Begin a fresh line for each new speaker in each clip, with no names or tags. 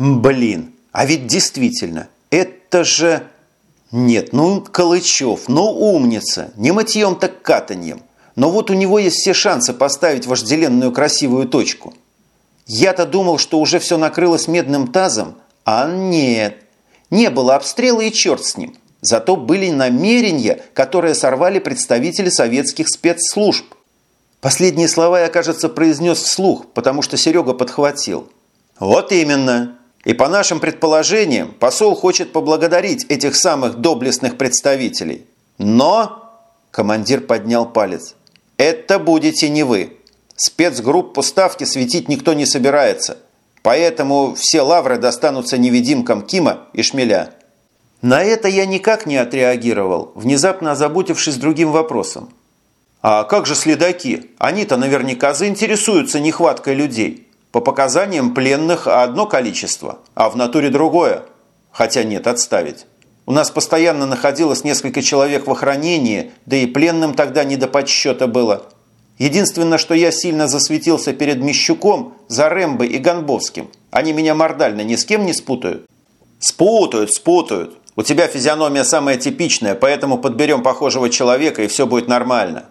Блин, а ведь действительно, это же... Нет, ну Калычев, ну умница, не мытьем так катаньем. Но вот у него есть все шансы поставить вожделенную красивую точку. Я-то думал, что уже все накрылось медным тазом, а нет. Не было обстрела и черт с ним. Зато были намерения, которые сорвали представители советских спецслужб. Последние слова я, кажется, произнес вслух, потому что Серега подхватил. Вот именно. И по нашим предположениям, посол хочет поблагодарить этих самых доблестных представителей. Но... Командир поднял палец. Это будете не вы. Спецгруппу ставки светить никто не собирается. Поэтому все лавры достанутся невидимкам Кима и Шмеля. На это я никак не отреагировал, внезапно озаботившись другим вопросом. А как же следаки? Они-то наверняка заинтересуются нехваткой людей. По показаниям пленных одно количество, а в натуре другое. Хотя нет, отставить. У нас постоянно находилось несколько человек в охранении, да и пленным тогда не до подсчета было. Единственное, что я сильно засветился перед Мещуком, за Рэмбо и Гонбовским. Они меня мордально ни с кем не спутают. Спутают, спутают. У тебя физиономия самая типичная, поэтому подберем похожего человека, и все будет нормально.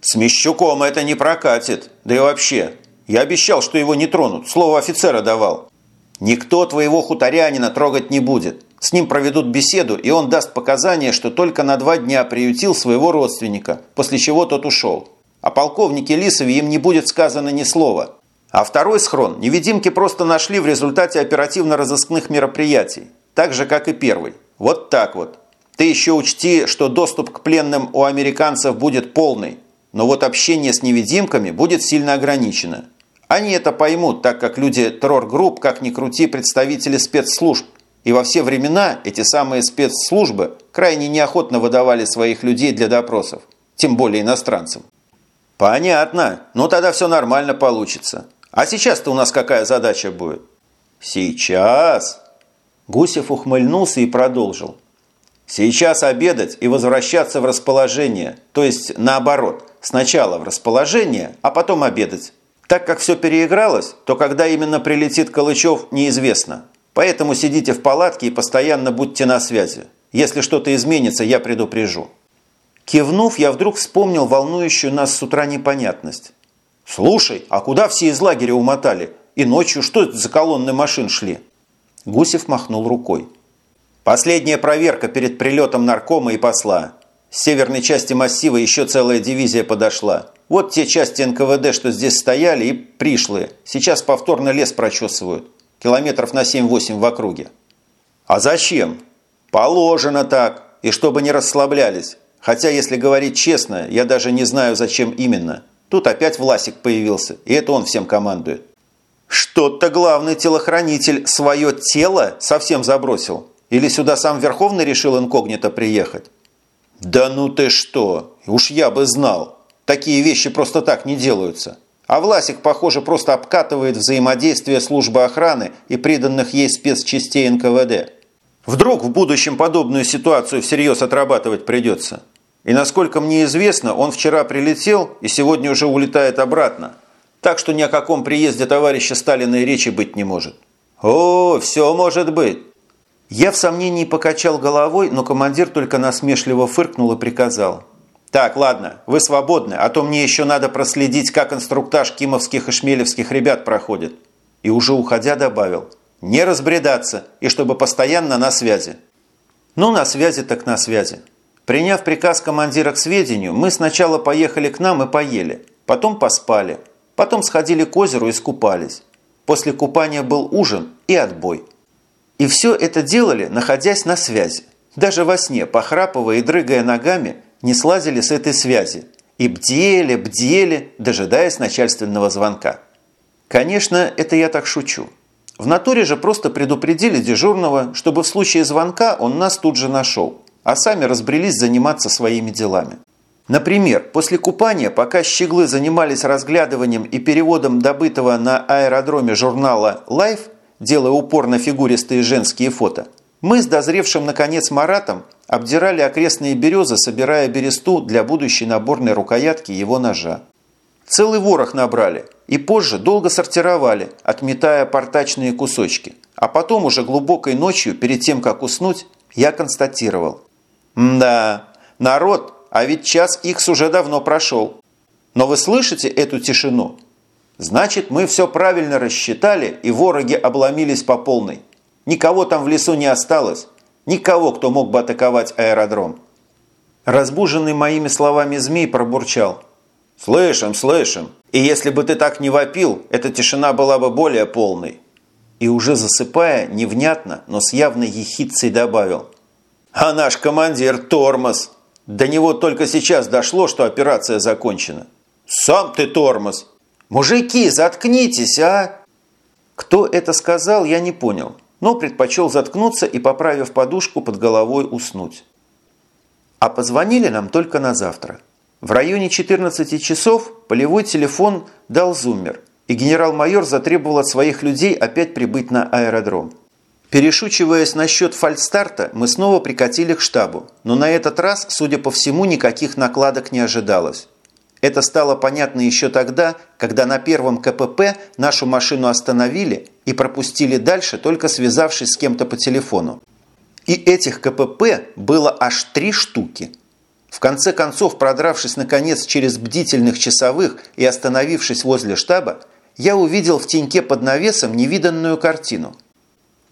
С Мещуком это не прокатит. Да и вообще, я обещал, что его не тронут. Слово офицера давал. Никто твоего хуторянина трогать не будет. С ним проведут беседу, и он даст показания, что только на два дня приютил своего родственника, после чего тот ушел. О полковнике Лисове им не будет сказано ни слова. А второй схрон невидимки просто нашли в результате оперативно-розыскных мероприятий, так же, как и первый. Вот так вот. Ты еще учти, что доступ к пленным у американцев будет полный, но вот общение с невидимками будет сильно ограничено. Они это поймут, так как люди террор-групп, как ни крути, представители спецслужб. И во все времена эти самые спецслужбы крайне неохотно выдавали своих людей для допросов, тем более иностранцам. Понятно. Ну тогда все нормально получится. А сейчас-то у нас какая задача будет? Сейчас. Гусев ухмыльнулся и продолжил. Сейчас обедать и возвращаться в расположение, то есть наоборот, сначала в расположение, а потом обедать. Так как все переигралось, то когда именно прилетит Калычев, неизвестно. Поэтому сидите в палатке и постоянно будьте на связи. Если что-то изменится, я предупрежу. Кивнув, я вдруг вспомнил волнующую нас с утра непонятность. «Слушай, а куда все из лагеря умотали? И ночью что это за колонны машин шли?» Гусев махнул рукой. «Последняя проверка перед прилетом наркома и посла. С северной части массива еще целая дивизия подошла. Вот те части НКВД, что здесь стояли, и пришлые. Сейчас повторно лес прочесывают. Километров на 7-8 в округе». «А зачем?» «Положено так. И чтобы не расслаблялись. Хотя, если говорить честно, я даже не знаю, зачем именно. Тут опять Власик появился, и это он всем командует. Что-то главный телохранитель свое тело совсем забросил. Или сюда сам Верховный решил инкогнито приехать? Да ну ты что, уж я бы знал. Такие вещи просто так не делаются. А Власик, похоже, просто обкатывает взаимодействие службы охраны и приданных ей спецчастей НКВД. Вдруг в будущем подобную ситуацию всерьез отрабатывать придется. И насколько мне известно, он вчера прилетел и сегодня уже улетает обратно. Так что ни о каком приезде товарища Сталина и речи быть не может. О, все может быть. Я в сомнении покачал головой, но командир только насмешливо фыркнул и приказал. «Так, ладно, вы свободны, а то мне еще надо проследить, как инструктаж кимовских и шмелевских ребят проходит». И уже уходя добавил. Не разбредаться и чтобы постоянно на связи. Ну, на связи так на связи. Приняв приказ командира к сведению, мы сначала поехали к нам и поели, потом поспали, потом сходили к озеру и скупались. После купания был ужин и отбой. И все это делали, находясь на связи. Даже во сне, похрапывая и дрыгая ногами, не слазили с этой связи. И бдели, бдели, дожидаясь начальственного звонка. Конечно, это я так шучу. В натуре же просто предупредили дежурного, чтобы в случае звонка он нас тут же нашел, а сами разбрелись заниматься своими делами. Например, после купания, пока щеглы занимались разглядыванием и переводом добытого на аэродроме журнала Life, делая упор на фигуристые женские фото, мы с дозревшим наконец Маратом обдирали окрестные березы, собирая бересту для будущей наборной рукоятки его ножа. Целый ворох набрали и позже долго сортировали, отметая портачные кусочки. а потом уже глубокой ночью, перед тем, как уснуть, я констатировал. Да, народ, а ведь час икс уже давно прошел. Но вы слышите эту тишину? Значит, мы все правильно рассчитали, и вороги обломились по полной. Никого там в лесу не осталось. Никого, кто мог бы атаковать аэродром. Разбуженный моими словами змей пробурчал. «Слышим, слышим. И если бы ты так не вопил, эта тишина была бы более полной». И уже засыпая, невнятно, но с явной ехидцей добавил. «А наш командир тормоз. До него только сейчас дошло, что операция закончена. Сам ты тормоз. Мужики, заткнитесь, а!» Кто это сказал, я не понял, но предпочел заткнуться и, поправив подушку, под головой уснуть. А позвонили нам только на завтра. В районе 14 часов полевой телефон дал зуммер, и генерал-майор затребовал от своих людей опять прибыть на аэродром. Перешучиваясь насчет фальстарта, мы снова прикатили к штабу, но на этот раз, судя по всему, никаких накладок не ожидалось. Это стало понятно еще тогда, когда на первом КПП нашу машину остановили и пропустили дальше, только связавшись с кем-то по телефону. И этих КПП было аж три штуки. В конце концов, продравшись наконец через бдительных часовых и остановившись возле штаба, я увидел в теньке под навесом невиданную картину.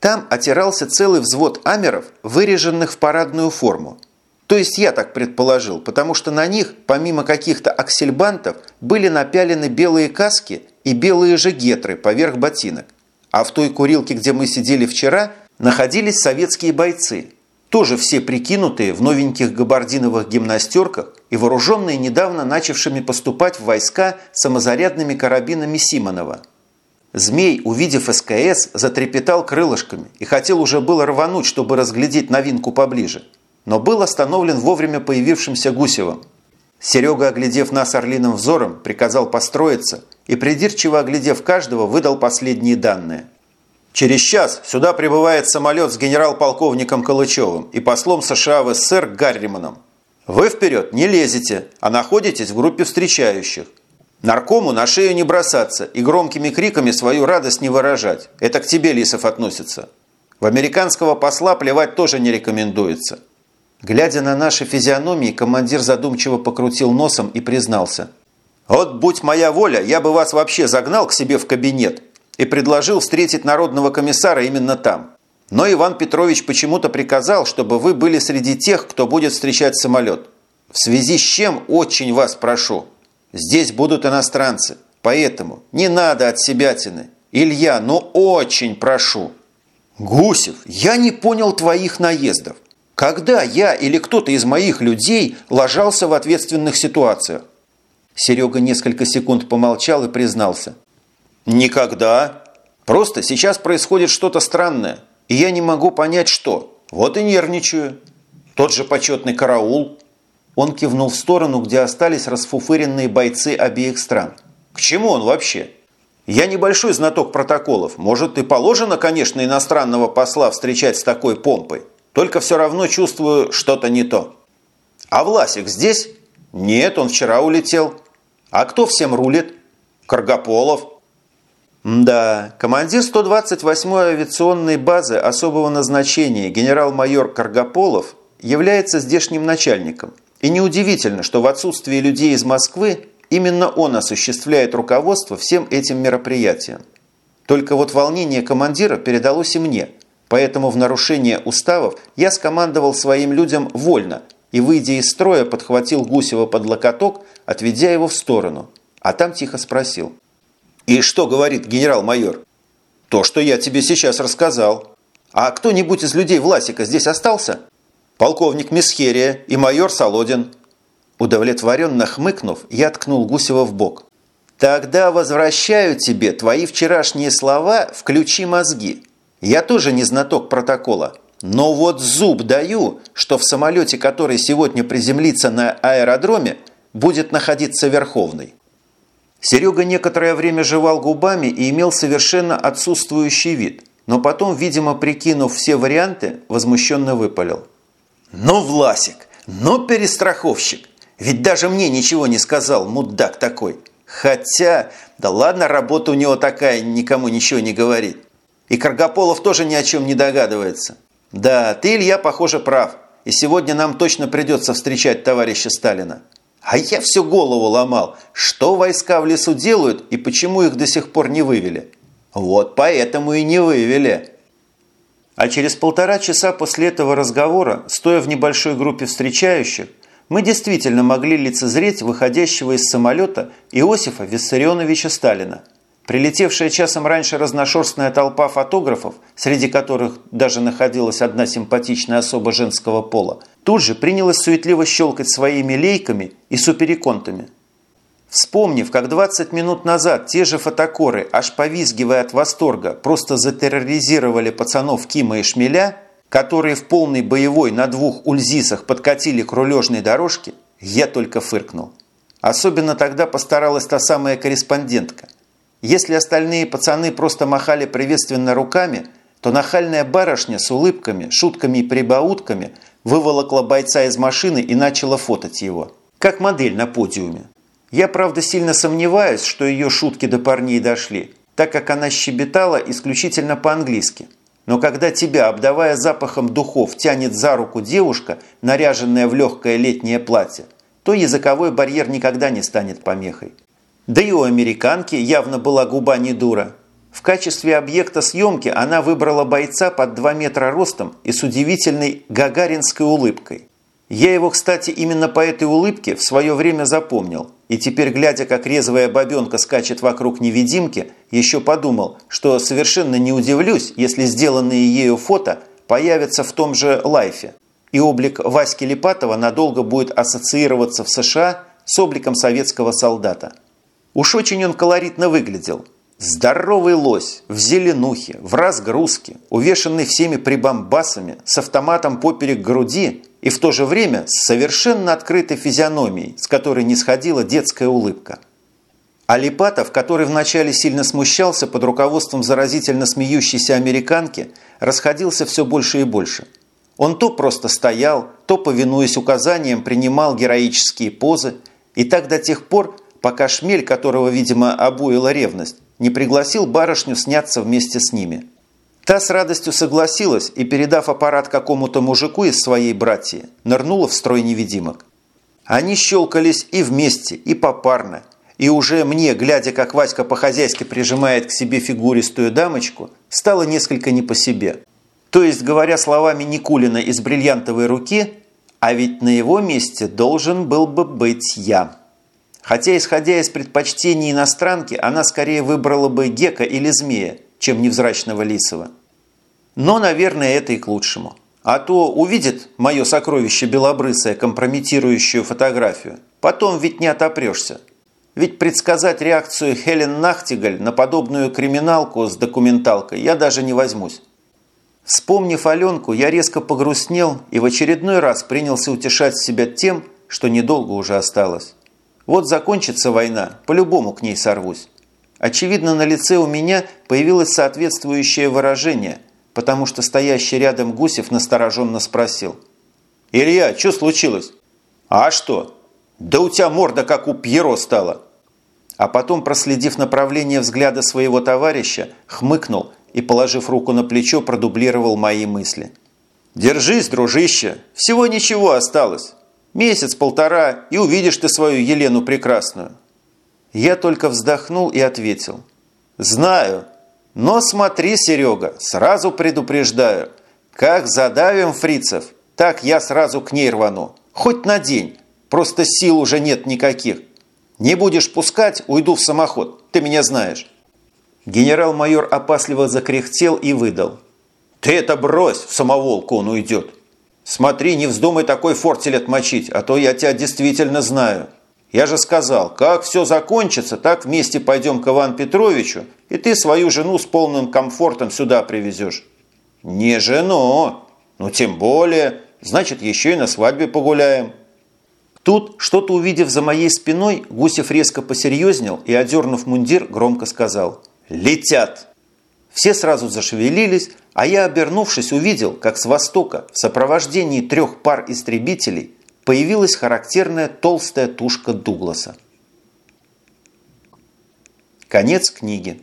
Там отирался целый взвод амеров, выреженных в парадную форму. То есть я так предположил, потому что на них, помимо каких-то аксельбантов, были напялены белые каски и белые же гетры поверх ботинок. А в той курилке, где мы сидели вчера – находились советские бойцы, тоже все прикинутые в новеньких габардиновых гимнастерках и вооруженные недавно начавшими поступать в войска самозарядными карабинами Симонова. Змей, увидев СКС, затрепетал крылышками и хотел уже было рвануть, чтобы разглядеть новинку поближе, но был остановлен вовремя появившимся Гусевым. Серега, оглядев нас орлиным взором, приказал построиться и, придирчиво оглядев каждого, выдал последние данные – Через час сюда прибывает самолет с генерал-полковником Калычевым и послом США в СССР Гарриманом. Вы вперед не лезете, а находитесь в группе встречающих. Наркому на шею не бросаться и громкими криками свою радость не выражать. Это к тебе, Лисов, относится. В американского посла плевать тоже не рекомендуется. Глядя на наши физиономии, командир задумчиво покрутил носом и признался. «Вот будь моя воля, я бы вас вообще загнал к себе в кабинет и предложил встретить народного комиссара именно там. Но Иван Петрович почему-то приказал, чтобы вы были среди тех, кто будет встречать самолет. В связи с чем очень вас прошу. Здесь будут иностранцы, поэтому не надо от себятины. Илья, ну очень прошу. Гусев, я не понял твоих наездов. Когда я или кто-то из моих людей ложался в ответственных ситуациях? Серега несколько секунд помолчал и признался. Никогда. Просто сейчас происходит что-то странное, и я не могу понять, что. Вот и нервничаю. Тот же почетный караул. Он кивнул в сторону, где остались расфуфыренные бойцы обеих стран. К чему он вообще? Я небольшой знаток протоколов. Может, и положено, конечно, иностранного посла встречать с такой помпой. Только все равно чувствую что-то не то. А Власик здесь? Нет, он вчера улетел. А кто всем рулит? Каргополов. Да, командир 128-й авиационной базы особого назначения генерал-майор Каргополов является здешним начальником. И неудивительно, что в отсутствии людей из Москвы именно он осуществляет руководство всем этим мероприятием. Только вот волнение командира передалось и мне, поэтому в нарушение уставов я скомандовал своим людям вольно и, выйдя из строя, подхватил Гусева под локоток, отведя его в сторону, а там тихо спросил – «И что говорит генерал-майор?» «То, что я тебе сейчас рассказал. А кто-нибудь из людей Власика здесь остался?» «Полковник Месхерия и майор Солодин». Удовлетворенно хмыкнув, я ткнул Гусева в бок. «Тогда возвращаю тебе твои вчерашние слова «включи мозги». Я тоже не знаток протокола, но вот зуб даю, что в самолете, который сегодня приземлится на аэродроме, будет находиться Верховный. Серега некоторое время жевал губами и имел совершенно отсутствующий вид, но потом, видимо, прикинув все варианты, возмущенно выпалил. «Ну, Власик, ну, перестраховщик! Ведь даже мне ничего не сказал, мудак такой! Хотя, да ладно, работа у него такая, никому ничего не говорит. И Каргополов тоже ни о чем не догадывается. Да, ты, Илья, похоже, прав. И сегодня нам точно придется встречать товарища Сталина. А я всю голову ломал, что войска в лесу делают и почему их до сих пор не вывели. Вот поэтому и не вывели. А через полтора часа после этого разговора, стоя в небольшой группе встречающих, мы действительно могли лицезреть выходящего из самолета Иосифа Виссарионовича Сталина. Прилетевшая часом раньше разношерстная толпа фотографов, среди которых даже находилась одна симпатичная особа женского пола, тут же принялась суетливо щелкать своими лейками и супериконтами. Вспомнив, как 20 минут назад те же фотокоры, аж повизгивая от восторга, просто затерроризировали пацанов Кима и Шмеля, которые в полной боевой на двух ульзисах подкатили к рулежной дорожке, я только фыркнул. Особенно тогда постаралась та самая корреспондентка. Если остальные пацаны просто махали приветственно руками, то нахальная барышня с улыбками, шутками и прибаутками выволокла бойца из машины и начала фотать его. Как модель на подиуме. Я, правда, сильно сомневаюсь, что ее шутки до парней дошли, так как она щебетала исключительно по-английски – но когда тебя, обдавая запахом духов, тянет за руку девушка, наряженная в легкое летнее платье, то языковой барьер никогда не станет помехой. Да и у американки явно была губа не дура. В качестве объекта съемки она выбрала бойца под 2 метра ростом и с удивительной гагаринской улыбкой. Я его, кстати, именно по этой улыбке в свое время запомнил. И теперь, глядя, как резвая бабенка скачет вокруг невидимки, еще подумал, что совершенно не удивлюсь, если сделанные ею фото появятся в том же лайфе. И облик Васьки Липатова надолго будет ассоциироваться в США с обликом советского солдата. Уж очень он колоритно выглядел. Здоровый лось, в зеленухе, в разгрузке, увешанный всеми прибамбасами, с автоматом поперек груди и в то же время с совершенно открытой физиономией, с которой не сходила детская улыбка. Алипатов, который вначале сильно смущался под руководством заразительно смеющейся американки, расходился все больше и больше. Он то просто стоял, то, повинуясь указаниям, принимал героические позы, и так до тех пор, пока шмель, которого, видимо, обуила ревность, не пригласил барышню сняться вместе с ними. Та с радостью согласилась и, передав аппарат какому-то мужику из своей братьи, нырнула в строй невидимок. Они щелкались и вместе, и попарно, и уже мне, глядя, как Васька по-хозяйски прижимает к себе фигуристую дамочку, стало несколько не по себе. То есть, говоря словами Никулина из бриллиантовой руки, а ведь на его месте должен был бы быть я. Хотя, исходя из предпочтений иностранки, она скорее выбрала бы Гека или Змея, чем невзрачного Лисова. Но, наверное, это и к лучшему. А то увидит мое сокровище белобрысое компрометирующую фотографию. Потом ведь не отопрешься. Ведь предсказать реакцию Хелен Нахтигаль на подобную криминалку с документалкой я даже не возьмусь. Вспомнив Аленку, я резко погрустнел и в очередной раз принялся утешать себя тем, что недолго уже осталось. Вот закончится война, по-любому к ней сорвусь. Очевидно, на лице у меня появилось соответствующее выражение, потому что стоящий рядом Гусев настороженно спросил. «Илья, что случилось?» «А что?» «Да у тебя морда как у Пьеро стала!» А потом, проследив направление взгляда своего товарища, хмыкнул и, положив руку на плечо, продублировал мои мысли. «Держись, дружище! Всего ничего осталось!» Месяц-полтора, и увидишь ты свою Елену Прекрасную». Я только вздохнул и ответил. «Знаю. Но смотри, Серега, сразу предупреждаю. Как задавим фрицев, так я сразу к ней рвану. Хоть на день. Просто сил уже нет никаких. Не будешь пускать, уйду в самоход. Ты меня знаешь». Генерал-майор опасливо закряхтел и выдал. «Ты это брось, в самоволку он уйдет». Смотри, не вздумай такой фортель отмочить, а то я тебя действительно знаю. Я же сказал, как все закончится, так вместе пойдем к Ивану Петровичу, и ты свою жену с полным комфортом сюда привезешь. Не жену, ну тем более, значит, еще и на свадьбе погуляем. Тут, что-то увидев за моей спиной, Гусев резко посерьезнел и, одернув мундир, громко сказал «Летят!». Все сразу зашевелились, а я, обернувшись, увидел, как с востока в сопровождении трех пар истребителей появилась характерная толстая тушка Дугласа. Конец книги.